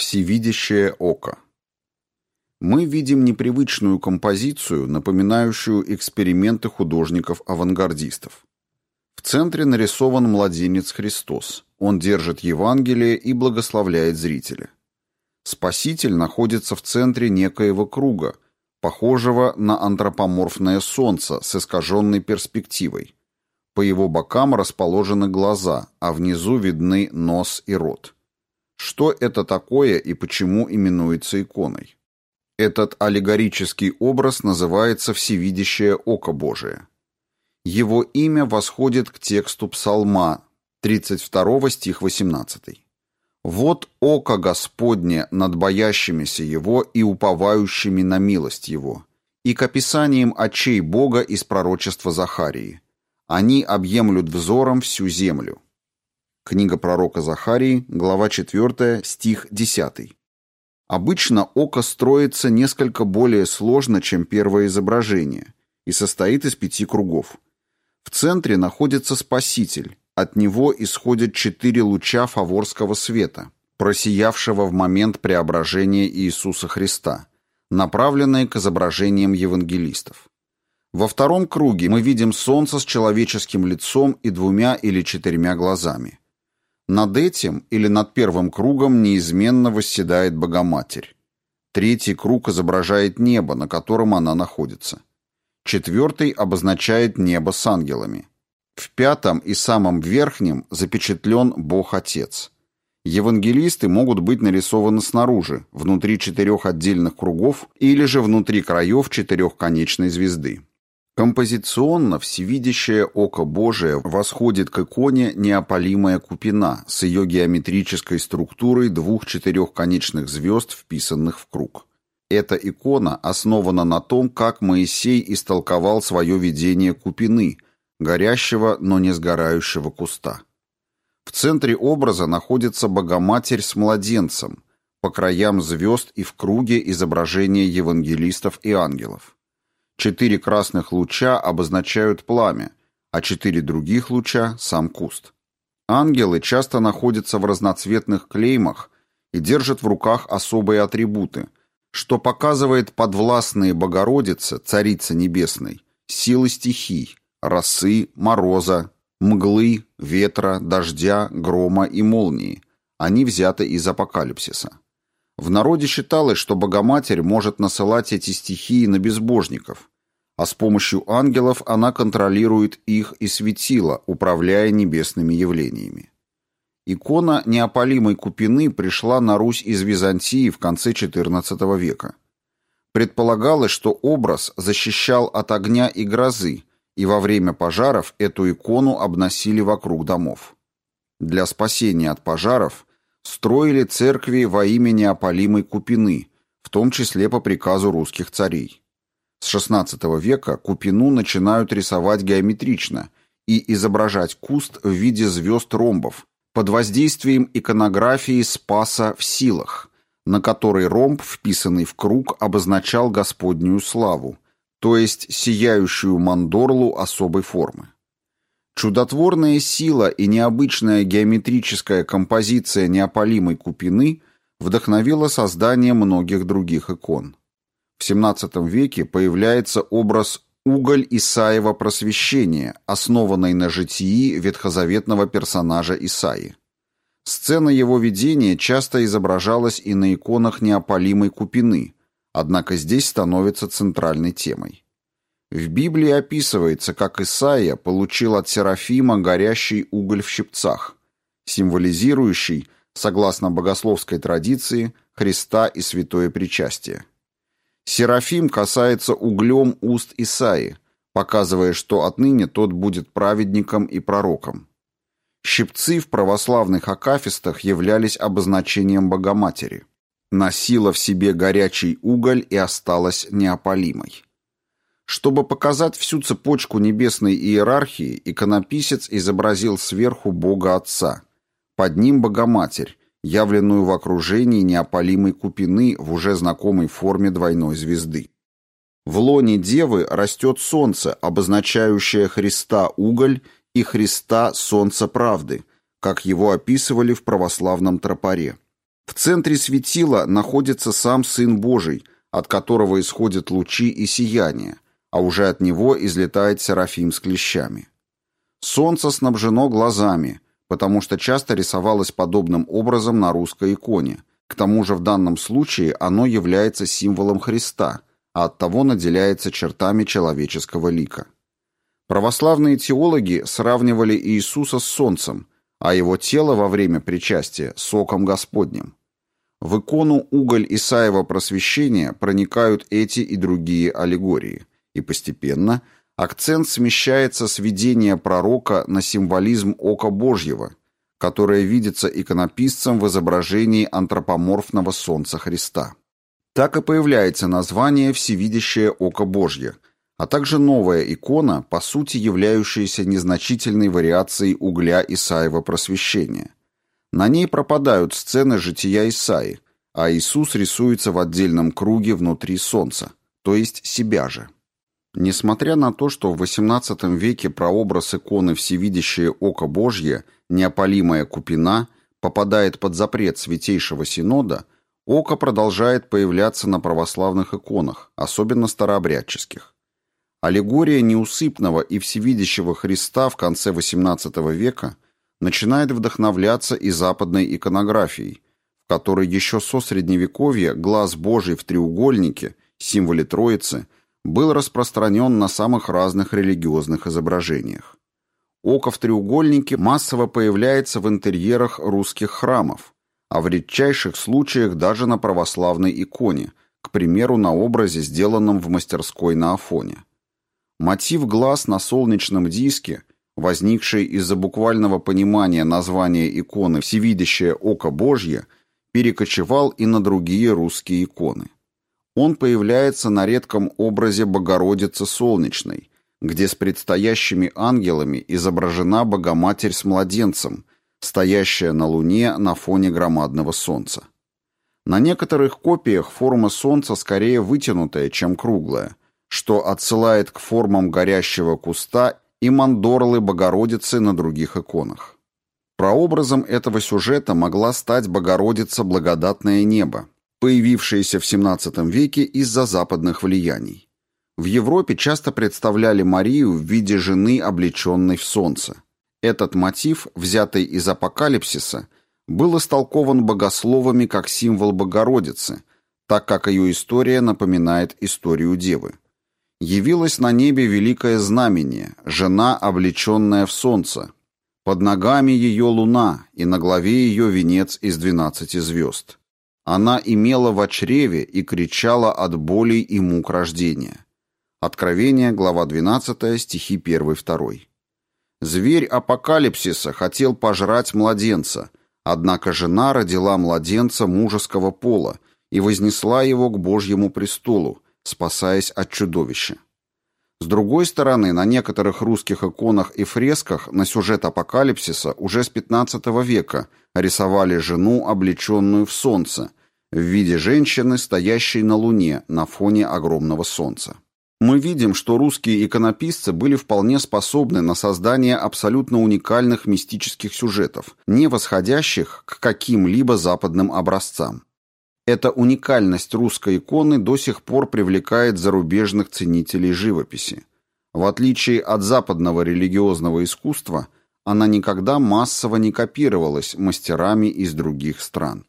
Всевидящее око. Мы видим непривычную композицию, напоминающую эксперименты художников-авангардистов. В центре нарисован младенец Христос. Он держит Евангелие и благословляет зрителя. Спаситель находится в центре некоего круга, похожего на антропоморфное солнце с искаженной перспективой. По его бокам расположены глаза, а внизу видны нос и рот. Что это такое и почему именуется иконой? Этот аллегорический образ называется «Всевидящее око Божие». Его имя восходит к тексту Псалма, 32 стих 18. «Вот око Господне над боящимися Его и уповающими на милость Его, и к описаниям очей Бога из пророчества Захарии. Они объемлют взором всю землю». Книга пророка Захарии, глава 4, стих 10. Обычно око строится несколько более сложно, чем первое изображение, и состоит из пяти кругов. В центре находится Спаситель, от него исходят четыре луча фаворского света, просиявшего в момент преображения Иисуса Христа, направленные к изображениям евангелистов. Во втором круге мы видим солнце с человеческим лицом и двумя или четырьмя глазами. Над этим или над первым кругом неизменно восседает Богоматерь. Третий круг изображает небо, на котором она находится. Четвертый обозначает небо с ангелами. В пятом и самом верхнем запечатлен Бог-Отец. Евангелисты могут быть нарисованы снаружи, внутри четырех отдельных кругов или же внутри краев четырехконечной звезды. Композиционно всевидящее око Божие восходит к иконе неопалимая купина с ее геометрической структурой двух четырехконечных звезд, вписанных в круг. Эта икона основана на том, как Моисей истолковал свое видение купины, горящего, но не сгорающего куста. В центре образа находится Богоматерь с младенцем, по краям звезд и в круге изображения евангелистов и ангелов. Четыре красных луча обозначают пламя, а четыре других луча – сам куст. Ангелы часто находятся в разноцветных клеймах и держат в руках особые атрибуты, что показывает подвластные Богородице, Царице Небесной, силы стихий, росы, мороза, мглы, ветра, дождя, грома и молнии. Они взяты из апокалипсиса. В народе считалось, что Богоматерь может насылать эти стихии на безбожников, а с помощью ангелов она контролирует их и светила, управляя небесными явлениями. Икона неопалимой Купины пришла на Русь из Византии в конце XIV века. Предполагалось, что образ защищал от огня и грозы, и во время пожаров эту икону обносили вокруг домов. Для спасения от пожаров строили церкви во имя неопалимой Купины, в том числе по приказу русских царей. С XVI века купину начинают рисовать геометрично и изображать куст в виде звезд ромбов под воздействием иконографии Спаса в силах, на которой ромб, вписанный в круг, обозначал Господнюю славу, то есть сияющую мандорлу особой формы. Чудотворная сила и необычная геометрическая композиция неопалимой купины вдохновила создание многих других икон. В XVII веке появляется образ «Уголь Исаева просвещения», основанный на житии ветхозаветного персонажа Исаи. Сцена его видения часто изображалась и на иконах неопалимой купины, однако здесь становится центральной темой. В Библии описывается, как Исаия получил от Серафима горящий уголь в щипцах, символизирующий, согласно богословской традиции, Христа и святое причастие. Серафим касается углем уст Исаи, показывая, что отныне тот будет праведником и пророком. Щипцы в православных акафистах являлись обозначением Богоматери. Носила в себе горячий уголь и осталась неопалимой. Чтобы показать всю цепочку небесной иерархии, иконописец изобразил сверху Бога Отца, под ним Богоматерь, явленную в окружении неопалимой купины в уже знакомой форме двойной звезды. В лоне Девы растет солнце, обозначающее Христа уголь и Христа солнце правды, как его описывали в православном тропаре. В центре светила находится сам Сын Божий, от которого исходят лучи и сияние, а уже от него излетает Серафим с клещами. Солнце снабжено глазами, потому что часто рисовалось подобным образом на русской иконе. К тому же в данном случае оно является символом Христа, а оттого наделяется чертами человеческого лика. Православные теологи сравнивали Иисуса с солнцем, а его тело во время причастия – соком Господним. В икону уголь Исаева просвещения проникают эти и другие аллегории, и постепенно акцент смещается с видения пророка на символизм ока Божьего, которое видится иконописцем в изображении антропоморфного солнца Христа. Так и появляется название «Всевидящее око Божье», а также новая икона, по сути являющаяся незначительной вариацией угля Исаева просвещения – на ней пропадают сцены жития Исаи, а Иисус рисуется в отдельном круге внутри солнца, то есть себя же. Несмотря на то, что в XVIII веке прообраз иконы «Всевидящее око Божье», неопалимая купина, попадает под запрет Святейшего Синода, око продолжает появляться на православных иконах, особенно старообрядческих. Аллегория неусыпного и всевидящего Христа в конце XVIII века – начинает вдохновляться и западной иконографией, в которой еще со средневековья глаз Божий в треугольнике, символе Троицы, был распространен на самых разных религиозных изображениях. Око в треугольнике массово появляется в интерьерах русских храмов, а в редчайших случаях даже на православной иконе, к примеру, на образе, сделанном в мастерской на Афоне. Мотив глаз на солнечном диске возникший из-за буквального понимания названия иконы «Всевидящее око Божье», перекочевал и на другие русские иконы. Он появляется на редком образе Богородицы Солнечной, где с предстоящими ангелами изображена Богоматерь с младенцем, стоящая на Луне на фоне громадного Солнца. На некоторых копиях форма Солнца скорее вытянутая, чем круглая, что отсылает к формам горящего куста и мандорлы Богородицы на других иконах. Прообразом этого сюжета могла стать Богородица Благодатное Небо, появившаяся в XVII веке из-за западных влияний. В Европе часто представляли Марию в виде жены, облеченной в солнце. Этот мотив, взятый из апокалипсиса, был истолкован богословами как символ Богородицы, так как ее история напоминает историю Девы. Явилось на небе великое знамение, жена, облеченная в солнце. Под ногами ее луна, и на главе ее венец из двенадцати звезд. Она имела в чреве и кричала от боли и мук рождения. Откровение, глава 12, стихи 1-2. Зверь апокалипсиса хотел пожрать младенца, однако жена родила младенца мужеского пола и вознесла его к Божьему престолу, спасаясь от чудовища. С другой стороны, на некоторых русских иконах и фресках на сюжет апокалипсиса уже с XV века рисовали жену, облеченную в солнце, в виде женщины, стоящей на луне на фоне огромного солнца. Мы видим, что русские иконописцы были вполне способны на создание абсолютно уникальных мистических сюжетов, не восходящих к каким-либо западным образцам. Эта уникальность русской иконы до сих пор привлекает зарубежных ценителей живописи. В отличие от западного религиозного искусства, она никогда массово не копировалась мастерами из других стран.